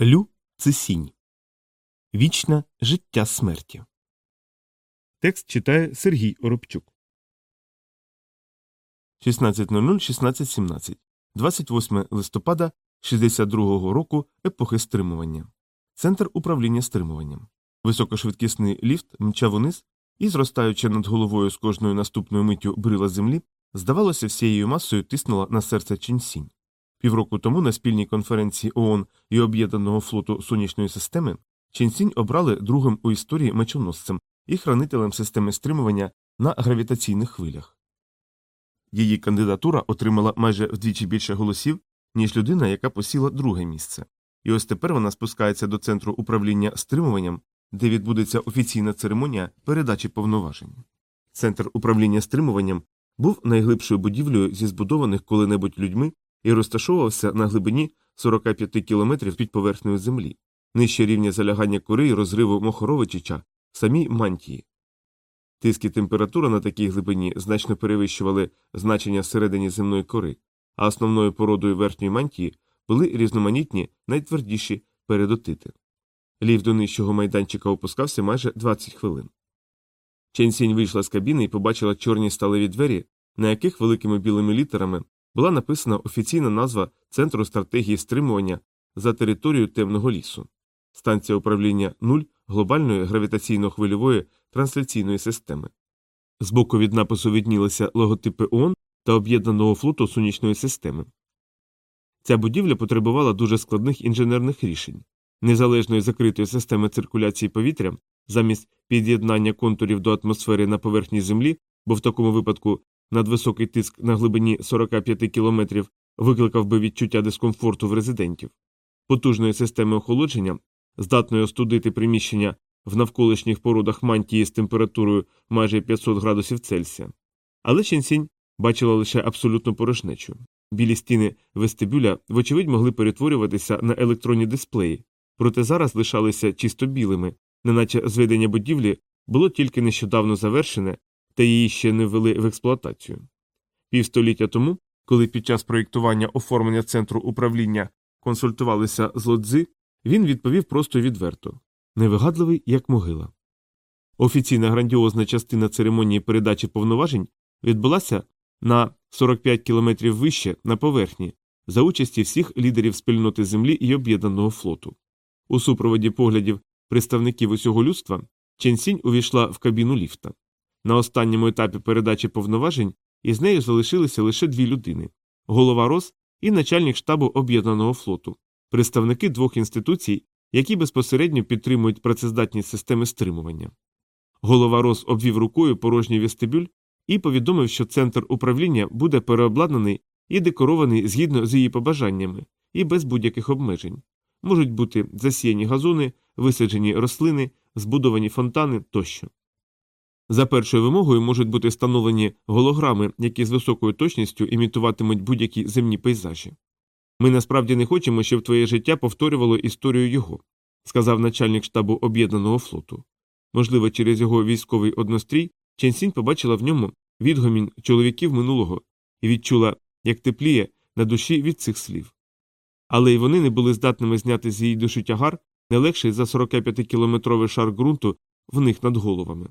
Лю це сінь. Вічне життя смерті. Текст читає Сергій Оробчук. 16.00-16.17. 28 листопада 62-го року епохи стримування. Центр управління стримуванням. Високошвидкісний ліфт мчав униз і, зростаючи над головою з кожною наступною миттю брила землі, здавалося, всією масою тиснула на серце Ченсінь. Півроку тому на спільній конференції ООН і Об'єднаного флоту сонячної системи Ченсінь обрали другим у історії мечоносцем і хранителем системи стримування на гравітаційних хвилях. Її кандидатура отримала майже вдвічі більше голосів, ніж людина, яка посіла друге місце. І ось тепер вона спускається до центру управління стримуванням, де відбудеться офіційна церемонія передачі повноважень. Центр управління стримуванням був найглибшою будівлею зі збудованих коли-небудь людьми і розташовувався на глибині 45 кілометрів під поверхнею землі, нижче рівня залягання кори і розриву Мохоровичича самій мантії. Тиск і температура на такій глибині значно перевищували значення всередині земної кори, а основною породою верхньої мантії були різноманітні найтвердіші передотити. Лів до нижчого майданчика опускався майже 20 хвилин. Ченсінь вийшла з кабіни і побачила чорні сталеві двері, на яких великими білими літерами була написана офіційна назва Центру стратегії стримування за територію темного лісу, станція управління 0 глобальної гравітаційно-хвильової трансляційної системи. Збоку від напису віднілися логотипи ООН та об'єднаного флоту сонячної системи. Ця будівля потребувала дуже складних інженерних рішень, незалежної закритої системи циркуляції повітря замість під'єднання контурів до атмосфери на поверхні Землі, бо в такому випадку надвисокий тиск на глибині 45 кілометрів викликав би відчуття дискомфорту в резидентів, потужної системи охолодження, здатної остудити приміщення в навколишніх породах мантії з температурою майже 500 градусів Цельсія. Але Ченсінь бачила лише абсолютну порожнечу. Білі стіни вестибюля, вочевидь, могли перетворюватися на електронні дисплеї, проте зараз лишалися чисто білими, неначе зведення будівлі було тільки нещодавно завершене, та її ще не ввели в експлуатацію. Півстоліття тому, коли під час проєктування оформлення центру управління консультувалися з лодзи, він відповів просто відверто невигадливий, як могила. Офіційна грандіозна частина церемонії передачі повноважень відбулася на 45 кілометрів вище на поверхні за участі всіх лідерів спільноти землі і об'єднаного флоту. У супроводі поглядів представників усього людства Ченсінь увійшла в кабіну ліфта. На останньому етапі передачі повноважень із нею залишилися лише дві людини голова РОС і начальник штабу об'єднаного флоту, представники двох інституцій, які безпосередньо підтримують працездатність системи стримування. Голова РОС обвів рукою порожній вестибюль і повідомив, що центр управління буде переобладнаний і декорований згідно з її побажаннями і без будь-яких обмежень. Можуть бути засіяні газони, висаджені рослини, збудовані фонтани тощо. За першою вимогою можуть бути встановлені голограми, які з високою точністю імітуватимуть будь-які земні пейзажі. Ми насправді не хочемо, щоб твоє життя повторювало історію його, сказав начальник штабу об'єднаного флоту. Можливо, через його військовий однострій Ченсінь побачила в ньому відгомін чоловіків минулого і відчула, як тепліє на душі від цих слів. Але й вони не були здатними зняти з її душі тягар не легший за 45-кілометровий шар ґрунту в них над головами.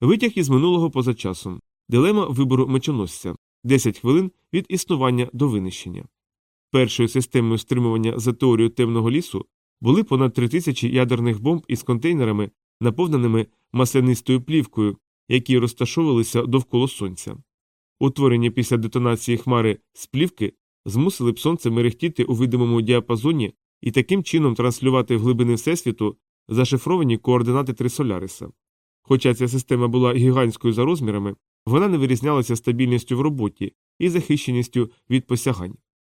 Витяг із минулого поза часом. Дилема вибору мечоносця 10 хвилин від існування до винищення. Першою системою стримування за теорією темного лісу були понад 3000 ядерних бомб із контейнерами, наповненими маслянистою плівкою, які розташовувалися довкола сонця. Утворені після детонації хмари з плівки змусили б сонце мерехтіти у видимому діапазоні і таким чином транслювати в глибини Всесвіту зашифровані координати Трисоляриса. Хоча ця система була гігантською за розмірами, вона не вирізнялася стабільністю в роботі і захищеністю від посягань.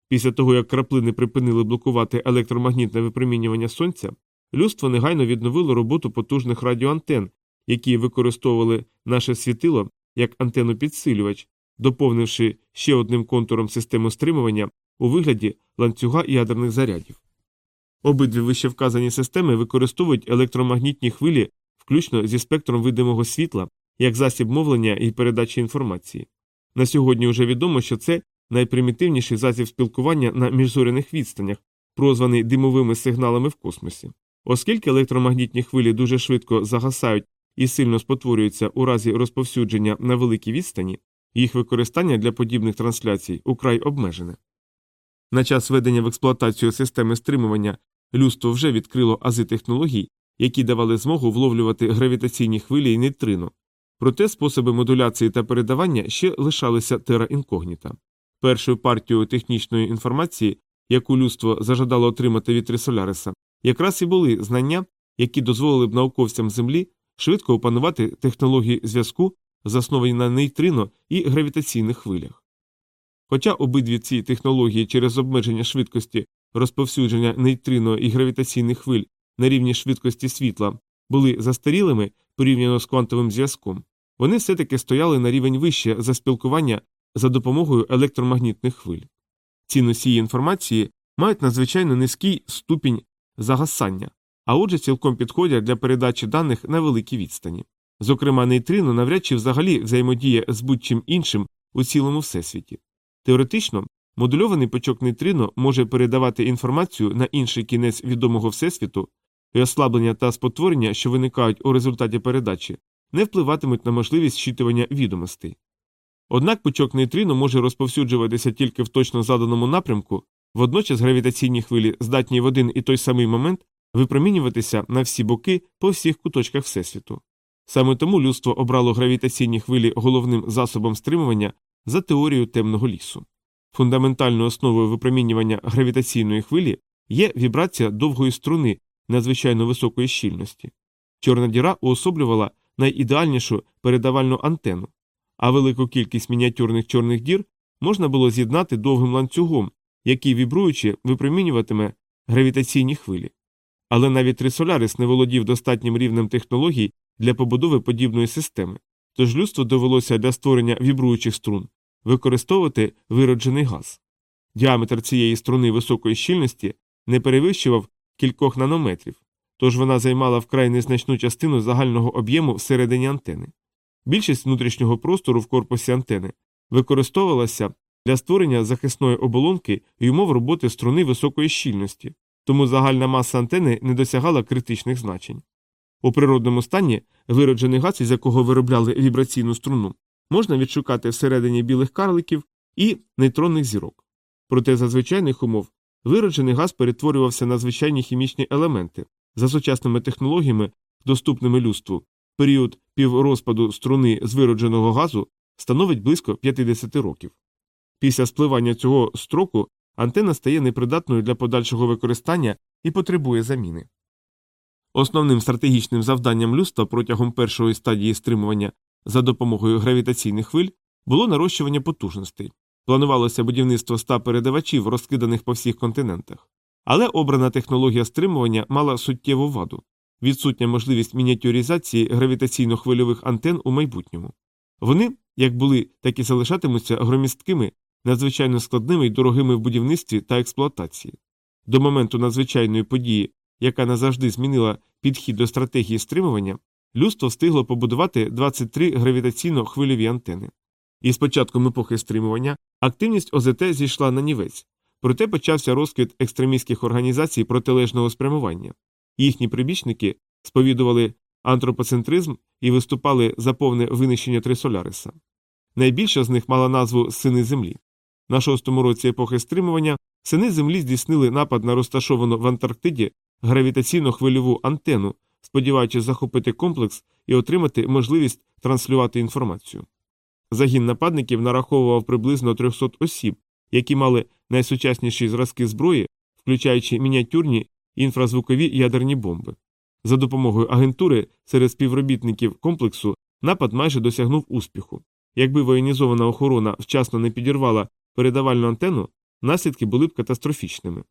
Після того, як краплини припинили блокувати електромагнітне випромінювання сонця, людство негайно відновило роботу потужних радіоантен, які використовували наше світило як антенну підсилювач, доповнивши ще одним контуром систему стримування у вигляді ланцюга ядерних зарядів. Обидві вищевказані системи використовують електромагнітні хвилі, включно зі спектром видимого світла, як засіб мовлення і передачі інформації. На сьогодні вже відомо, що це найпримітивніший засіб спілкування на міжзоряних відстанях, прозваний димовими сигналами в космосі. Оскільки електромагнітні хвилі дуже швидко загасають і сильно спотворюються у разі розповсюдження на великій відстані, їх використання для подібних трансляцій украй обмежене. На час введення в експлуатацію системи стримування людство вже відкрило ази технологій, які давали змогу вловлювати гравітаційні хвилі і нейтрино, проте способи модуляції та передавання ще лишалися тера інкогніта. Першою партією технічної інформації, яку людство зажадало отримати від Трисоляриса, якраз і були знання, які дозволили б науковцям Землі швидко опанувати технології зв'язку, засновані на нейтрино і гравітаційних хвилях. Хоча обидві ці технології через обмеження швидкості розповсюдження нейтрино і гравітаційних хвиль на рівні швидкості світла були застарілими порівняно з квантовим зв'язком, вони все таки стояли на рівень вище за спілкування за допомогою електромагнітних хвиль. Ці носії інформації мають надзвичайно низький ступінь загасання, а отже цілком підходять для передачі даних на великій відстані. Зокрема, нейтрино навряд чи взагалі взаємодіє з будь-чим іншим у цілому всесвіті. Теоретично, модульований пучок нейтрино може передавати інформацію на інший кінець відомого всесвіту, і ослаблення та спотворення, що виникають у результаті передачі, не впливатимуть на можливість щитування відомостей. Однак пучок нейтрино може розповсюджуватися тільки в точно заданому напрямку, водночас гравітаційні хвилі здатні в один і той самий момент випромінюватися на всі боки по всіх куточках Всесвіту. Саме тому людство обрало гравітаційні хвилі головним засобом стримування за теорією темного лісу. Фундаментальною основою випромінювання гравітаційної хвилі є вібрація довгої струни надзвичайно високої щільності. Чорна діра уособлювала найідеальнішу передавальну антенну, а велику кількість мініатюрних чорних дір можна було з'єднати довгим ланцюгом, який вібруючи випромінюватиме гравітаційні хвилі. Але навіть Трисолярис не володів достатнім рівнем технологій для побудови подібної системи, тож людству довелося для створення вібруючих струн використовувати вироджений газ. Діаметр цієї струни високої щільності не перевищував кількох нанометрів, тож вона займала вкрай незначну частину загального об'єму всередині антени. Більшість внутрішнього простору в корпусі антени використовувалася для створення захисної оболонки і умов роботи струни високої щільності, тому загальна маса антени не досягала критичних значень. У природному стані вироджений газ, із якого виробляли вібраційну струну, можна відшукати всередині білих карликів і нейтронних зірок. Проте за звичайних умов вироджений газ перетворювався на звичайні хімічні елементи за сучасними технологіями, доступними людству. Період піврозпаду струни з виродженого газу становить близько 50 років. Після спливання цього строку антена стає непридатною для подальшого використання і потребує заміни. Основним стратегічним завданням людства протягом першої стадії стримування за допомогою гравітаційних хвиль було нарощування потужностей. Планувалося будівництво ста передавачів, розкиданих по всіх континентах. Але обрана технологія стримування мала суттєву ваду відсутня можливість мініатюризації гравітаційно-хвильових антен у майбутньому. Вони, як були, так і залишатимуться громісткими, надзвичайно складними і дорогими в будівництві та експлуатації. До моменту надзвичайної події, яка назавжди змінила підхід до стратегії стримування, людство встигло побудувати 23 гравітаційно-хвильові антени. І з початком епохи стримування активність ОЗТ зійшла на нівець, проте почався розквіт екстремістських організацій протилежного спрямування. Їхні прибічники сповідували антропоцентризм і виступали за повне винищення Трисоляриса. Найбільша з них мала назву Сини Землі. На шостому році епохи стримування сини Землі здійснили напад на розташовану в Антарктиді гравітаційно хвильову антенну, сподіваючись захопити комплекс і отримати можливість транслювати інформацію. Загін нападників нараховував приблизно 300 осіб, які мали найсучасніші зразки зброї, включаючи мініатюрні інфразвукові ядерні бомби. За допомогою агентури серед співробітників комплексу напад майже досягнув успіху. Якби воєнізована охорона вчасно не підірвала передавальну антенну, наслідки були б катастрофічними.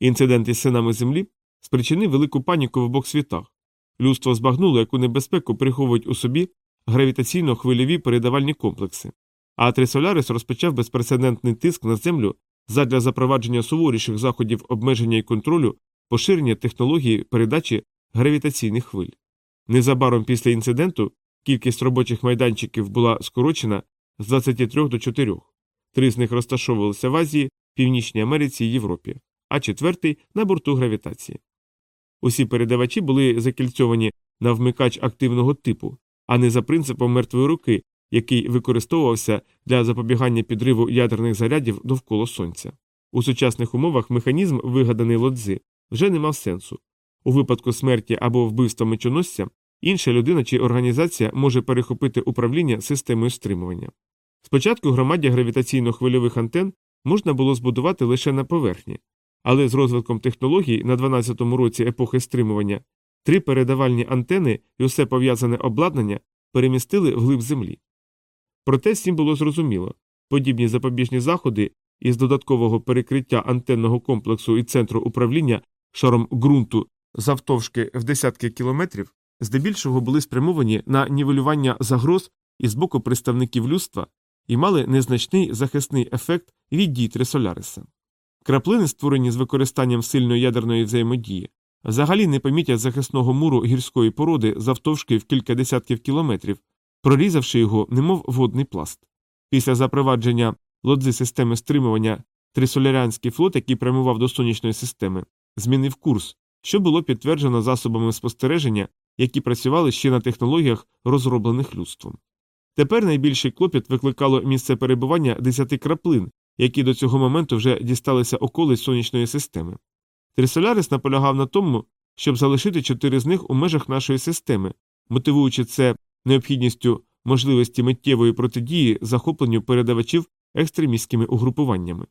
Інцидент із синами землі спричинив велику паніку в обох світах. Людство збагнуло, яку небезпеку приховують у собі гравітаційно хвильові передавальні комплекси, а Трисолярис розпочав безпрецедентний тиск на землю задля запровадження суворіших заходів обмеження і контролю поширення технології передачі гравітаційних хвиль. Незабаром після інциденту кількість робочих майданчиків була скорочена з 23 до 4. Три з них розташовувалися в Азії, Північній Америці і Європі, а четвертий на борту гравітації. Усі передавачі були закільцьовані на вмикач активного типу, а не за принципом мертвої руки, який використовувався для запобігання підриву ядерних зарядів довкола сонця. У сучасних умовах механізм, вигаданий лодзи, вже не мав сенсу. У випадку смерті або вбивства мечоносця інша людина чи організація може перехопити управління системою стримування. Спочатку громаді гравітаційно-хвильових антен можна було збудувати лише на поверхні, але з розвитком технологій на 12-му році епохи стримування три передавальні антени і усе пов'язане обладнання перемістили вглиб землі. Проте всім було зрозуміло подібні запобіжні заходи із додаткового перекриття антенного комплексу і центру управління шаром ґрунту завтовшки в десятки кілометрів, здебільшого були спрямовані на нівелювання загроз із боку представників людства і мали незначний захисний ефект від дій Трисоляриса. Краплини, створені з використанням сильної ядерної взаємодії, взагалі не помітять захисного муру гірської породи завтовшки в кілька десятків кілометрів, прорізавши його, немов водний пласт. Після запровадження лодзи системи стримування трисолярянський флот, який прямував до сонячної системи, змінив курс, що було підтверджено засобами спостереження, які працювали ще на технологіях, розроблених людством. Тепер найбільший клопіт викликало місце перебування десяти краплин, які до цього моменту вже дісталися околиць сонячної системи. Трисолярис наполягав на тому, щоб залишити чотири з них у межах нашої системи, мотивуючи це необхідністю можливості миттєвої протидії захопленню передавачів екстремістськими угрупуваннями.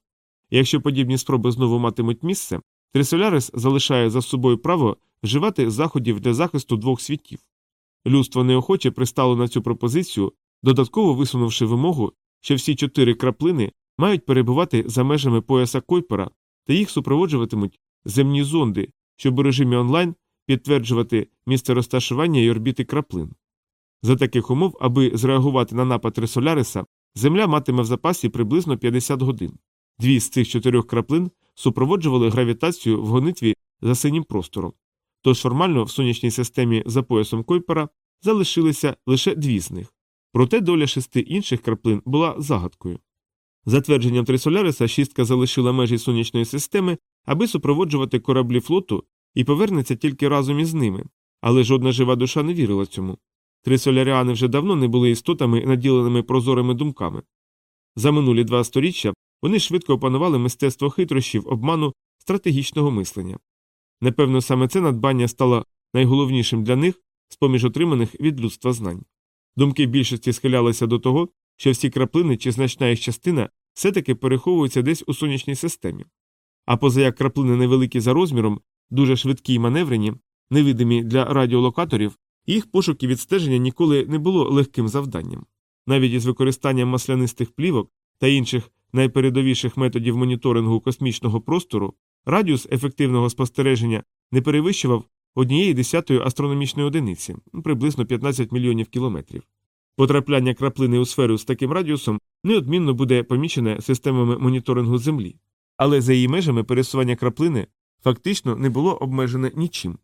Якщо подібні спроби знову матимуть місце, Трисолярис залишає за собою право вживати заходів для захисту двох світів. Людство неохоче пристало на цю пропозицію, додатково висунувши вимогу, що всі чотири краплини мають перебувати за межами пояса Койпера та їх супроводжуватимуть земні зонди, щоб у режимі онлайн підтверджувати місце розташування і орбіти краплин. За таких умов, аби зреагувати на напад Трисоляриса, Земля матиме в запасі приблизно 50 годин. Дві з цих чотирьох краплин супроводжували гравітацію в гонитві за синім простором. Тож формально в сонячній системі за поясом Койпера залишилися лише дві з них. Проте доля шести інших краплин була загадкою. За твердженням Трисоляриса, шістка залишила межі сонячної системи, аби супроводжувати кораблі флоту і повернеться тільки разом із ними, але жодна жива душа не вірила цьому. Трисоляріани вже давно не були істотами, наділеними прозорими думками. За минулі два сторіччя вони швидко опанували мистецтво хитрощів, обману, стратегічного мислення. Напевно, саме це надбання стало найголовнішим для них з поміж отриманих від людства знань. Думки більшості схилялися до того, що всі краплини чи значна їх частина все таки переховуються десь у сонячній системі. А поза як краплини невеликі за розміром, дуже швидкі й маневрені, невидимі для радіолокаторів, їх пошук і відстеження ніколи не було легким завданням. Навіть із використанням маслянистих плівок та інших найпередовіших методів моніторингу космічного простору радіус ефективного спостереження не перевищував однієї десятої астрономічної одиниці, приблизно 15 мільйонів кілометрів. Потрапляння краплини у сферу з таким радіусом неодмінно буде помічене системами моніторингу Землі, але за її межами пересування краплини фактично не було обмежене нічим.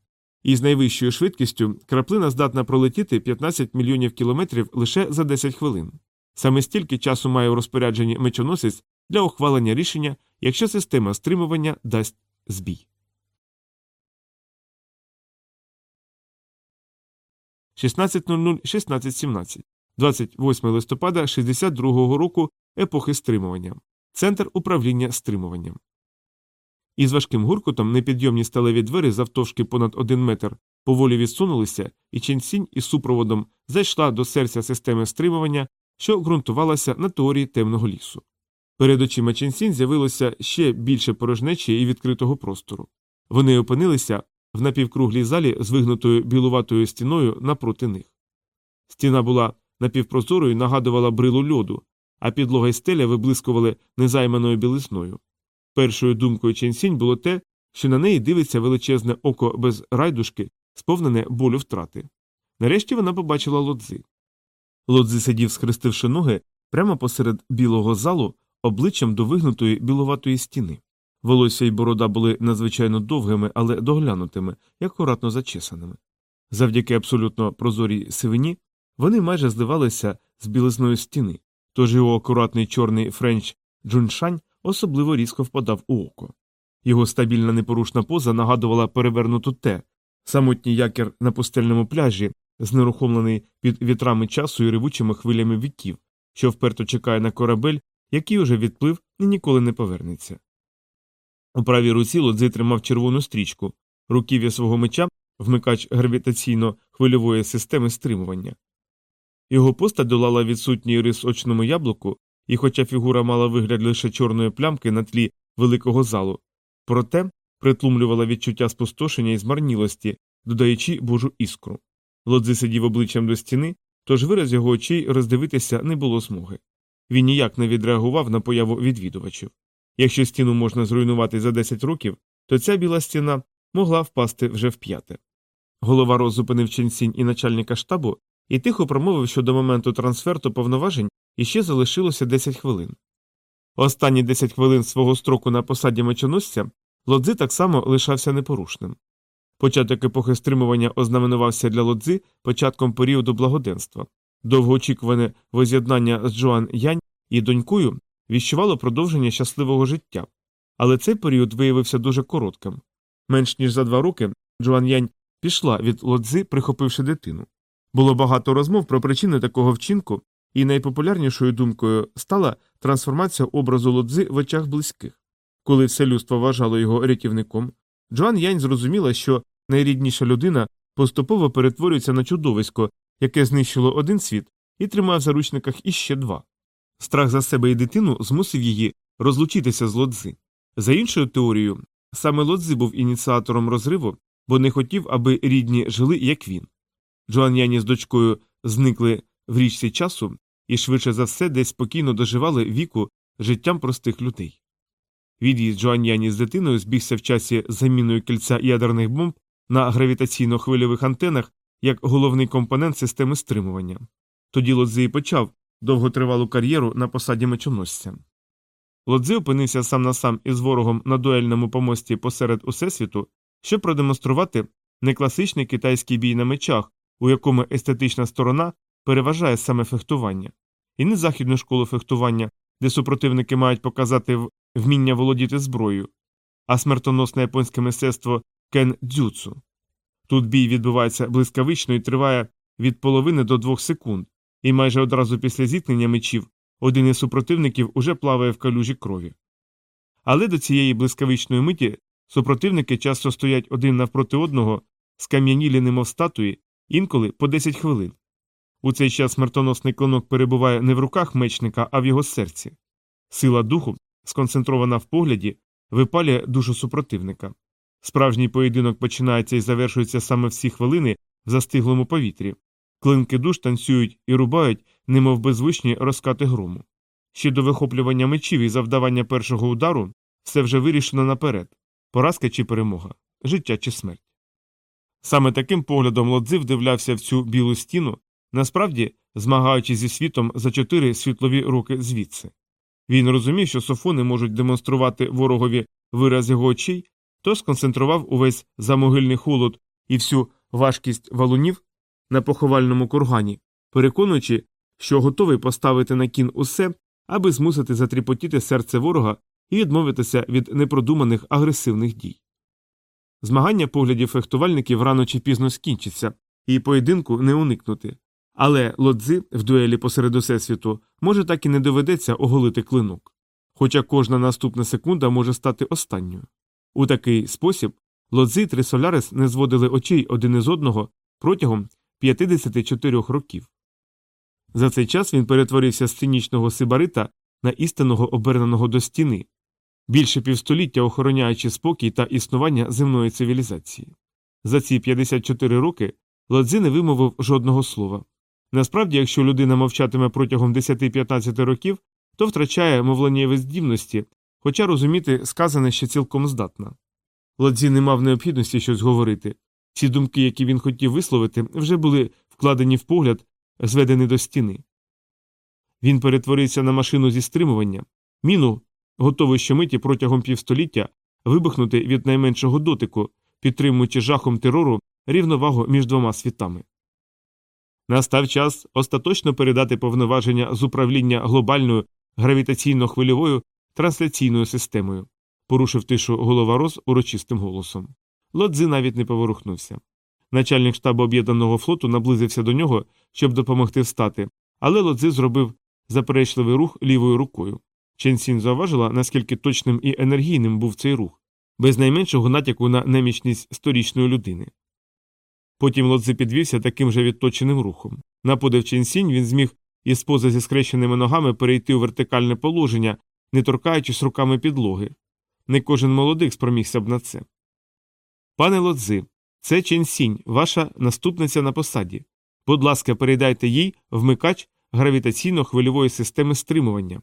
І з найвищою швидкістю краплина здатна пролетіти 15 мільйонів кілометрів лише за 10 хвилин. Саме стільки часу має у розпорядженні мечоносець для ухвалення рішення, якщо система стримування дасть збій. 16.00 16.17 28 листопада 62 року епохи стримування. Центр управління стримуванням. Із важким гуркотом непідйомні сталеві двері завтовшки понад один метр поволі відсунулися, і Ченсінь із супроводом зайшла до серця системи стримування, що ґрунтувалася на теорії темного лісу. Перед очима Ченсінь з'явилося ще більше порожнечі і відкритого простору. Вони опинилися в напівкруглій залі з вигнутою білуватою стіною напроти них. Стіна була напівпрозорою нагадувала брилу льоду, а підлога й стеля виблискували незайманою білисною. Першою думкою Ченсінь було те, що на неї дивиться величезне око без райдушки, сповнене болю втрати. Нарешті вона побачила лодзи. Лодзи сидів, схрестивши ноги, прямо посеред білого залу, обличчям до вигнутої біловатої стіни. Волосся й борода були надзвичайно довгими, але доглянутими і акуратно зачесаними. Завдяки абсолютно прозорій сивині вони майже зливалися з білизною стіни, тож його акуратний чорний френч Джуншань особливо різко впадав у око. Його стабільна непорушна поза нагадувала перевернуту те, самотній якір на пустельному пляжі, знерухомлений під вітрами часу і ревучими хвилями віків, що вперто чекає на корабель, який уже відплив і ніколи не повернеться. У правій руці Лодзи тримав червону стрічку, руків'я свого меча вмикач гравітаційно хвильової системи стримування. Його постать долала відсутній рис очному яблуку, і, хоча фігура мала вигляд лише чорної плямки на тлі великого залу, проте притлумлювала відчуття спустошення і змарнілості, додаючи божу іскру. Лодзи сидів обличчям до стіни, тож вираз його очей роздивитися не було змоги. Він ніяк не відреагував на появу відвідувачів. Якщо стіну можна зруйнувати за 10 років, то ця біла стіна могла впасти вже в п'яте. Голова Роз зупинив ченсінь і начальника штабу і тихо промовив, що до моменту трансферту повноважень іще залишилося 10 хвилин. Останні 10 хвилин свого строку на посаді мечоносця Лодзи так само лишався непорушним. Початок епохи стримування ознаменувався для Лодзи початком періоду благоденства. Довгоочікуване воз'єднання з Джоан Янь і донькою віщувало продовження щасливого життя, але цей період виявився дуже коротким. Менш ніж за два роки Джоан Янь пішла від лодзи, прихопивши дитину. Було багато розмов про причини такого вчинку, і найпопулярнішою думкою стала трансформація образу лодзи в очах близьких. Коли все людство вважало його рятівником, Джоан Янь зрозуміла, що найрідніша людина поступово перетворюється на чудовисько, яке знищило один світ і тримає в заручниках іще два. Страх за себе і дитину змусив її розлучитися з лодзи. За іншою теорією, саме лодзи був ініціатором розриву, бо не хотів, аби рідні жили, як він. Джоан Яні з дочкою зникли в річці часу і швидше за все десь спокійно доживали віку життям простих людей. Від'їзд Джоан Яні з дитиною збігся в часі заміною кільця ядерних бомб на гравітаційно-хвильових антенах як головний компонент системи стримування. Тоді Лодзи почав довготривалу кар'єру на посаді мечоносця. Лодзи опинився сам на сам із ворогом на дуельному помості посеред Усесвіту, щоб продемонструвати не класичний китайський бій на мечах, у якому естетична сторона переважає саме фехтування, і не західну школу фехтування, де супротивники мають показати вміння володіти зброєю, а смертоносне японське мистецтво кен дзюцу. Тут бій відбувається блискавично і триває від половини до двох секунд, і майже одразу після зіткнення мечів один із супротивників уже плаває в калюжі крові. Але до цієї блискавичної миті супротивники часто стоять один навпроти одного, скам'янілі немов статуї, інколи по 10 хвилин. У цей час смертоносний клинок перебуває не в руках мечника, а в його серці. Сила духу, сконцентрована в погляді, випалює душу супротивника. Справжній поєдинок починається і завершується саме в ці хвилини в застиглому повітрі. Клинки душ танцюють і рубають, немов беззвучні розкати грому. Ще до вихоплювання мечів і завдавання першого удару все вже вирішено наперед поразка чи перемога, життя чи смерть. Саме таким поглядом Лодзи вдивлявся в цю білу стіну, насправді змагаючись зі світом за чотири світлові роки звідси. Він розумів, що софони можуть демонструвати ворогові вираз його очей, то сконцентрував увесь замогильний холод і всю важкість валунів на поховальному кургані, переконуючи, що готовий поставити на кін усе, аби змусити затріпотіти серце ворога і відмовитися від непродуманих агресивних дій. Змагання поглядів фехтувальників рано чи пізно скінчиться, і поєдинку не уникнути. Але лодзи в дуелі посеред усесвіту може так і не доведеться оголити клинок, хоча кожна наступна секунда може стати останньою. У такий спосіб лодзи і Трисолярис не зводили очей один із одного протягом 54 років. За цей час він перетворився з цинічного сибарита на істинного оберненого до стіни, більше півстоліття охороняючи спокій та існування земної цивілізації. За ці 54 роки Лодзи не вимовив жодного слова. Насправді, якщо людина мовчатиме протягом 10-15 років, то втрачає мовленнєві здібності, хоча розуміти сказане ще цілком здатна. Лодзі не мав необхідності щось говорити. Ці думки, які він хотів висловити, вже були вкладені в погляд, зведені до стіни. Він перетворився на машину зі стримування, міну, готовий щомиті протягом півстоліття вибухнути від найменшого дотику, підтримуючи жахом терору рівновагу між двома світами. Настав час остаточно передати повноваження з управління глобальною гравітаційно хвильовою трансляційною системою, порушив тишу голова Роз урочистим голосом. Лодзи навіть не поворухнувся. Начальник штабу об'єднаного флоту наблизився до нього, щоб допомогти встати, але Лодзи зробив заперечливий рух лівою рукою. Ченсін зауважила, наскільки точним і енергійним був цей рух, без найменшого натяку на немічність сторічної людини. Потім Лодзи підвівся таким же відточеним рухом. На подив Ченсінь він зміг із пози зі скрещеними ногами перейти у вертикальне положення, не торкаючись руками підлоги. Не кожен молодик спромігся б на це. Пане Лодзи, це Ченсінь, ваша наступниця на посаді. Будь ласка, передайте їй вмикач гравітаційно-хвильової системи стримування.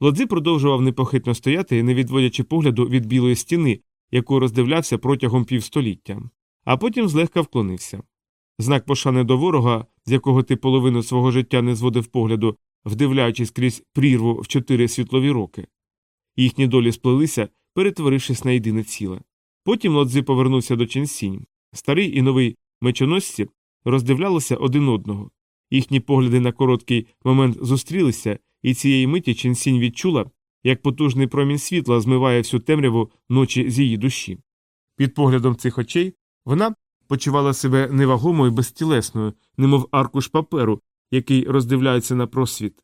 Лодзи продовжував непохитно стояти, не відводячи погляду від білої стіни, яку роздивлявся протягом півстоліття, а потім злегка вклонився. Знак пошани до ворога, з якого ти половину свого життя не зводив погляду, вдивляючись крізь прірву в чотири світлові роки. Їхні долі сплелися, перетворившись на єдине ціле. Потім Лодзи повернувся до Ченсінь. Старий і новий мечоносці роздивлялися один одного. Їхні погляди на короткий момент зустрілися, і цієї миті Ченсінь відчула, як потужний промінь світла змиває всю темряву ночі з її душі. Під поглядом цих очей вона почувала себе невагомою безтілесною, немов аркуш паперу, який роздивляється на просвіт.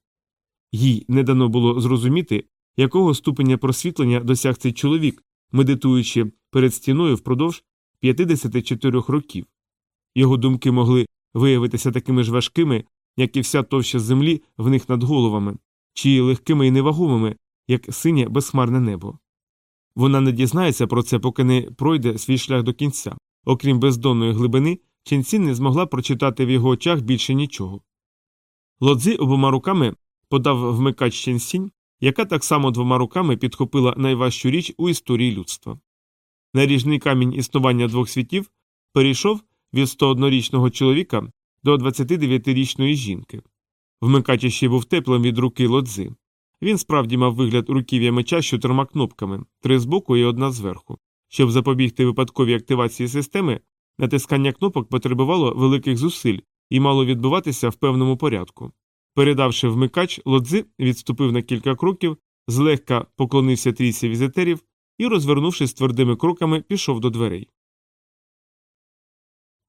Їй не дано було зрозуміти, якого ступеня просвітлення досяг цей чоловік, медитуючи перед стіною впродовж 54 років. Його думки могли виявитися такими ж важкими, як і вся товща землі в них над головами, чи легкими і невагомими, як синє безхмарне небо. Вона не дізнається про це, поки не пройде свій шлях до кінця. Окрім бездонної глибини, Ченсін не змогла прочитати в його очах більше нічого. Лодзи обома руками подав вмикач Ченсінь, яка так само двома руками підхопила найважчу річ у історії людства. Наріжний камінь існування двох світів перейшов від 101-річного чоловіка до 29-річної жінки. Вмикач ще був теплим від руки лодзи. Він справді мав вигляд руків'я меча з чотирма кнопками, три збоку і одна зверху. Щоб запобігти випадковій активації системи, натискання кнопок потребувало великих зусиль і мало відбуватися в певному порядку. Передавши вмикач, лодзи відступив на кілька кроків, злегка поклонився трійці візитерів і, розвернувшись твердими кроками, пішов до дверей.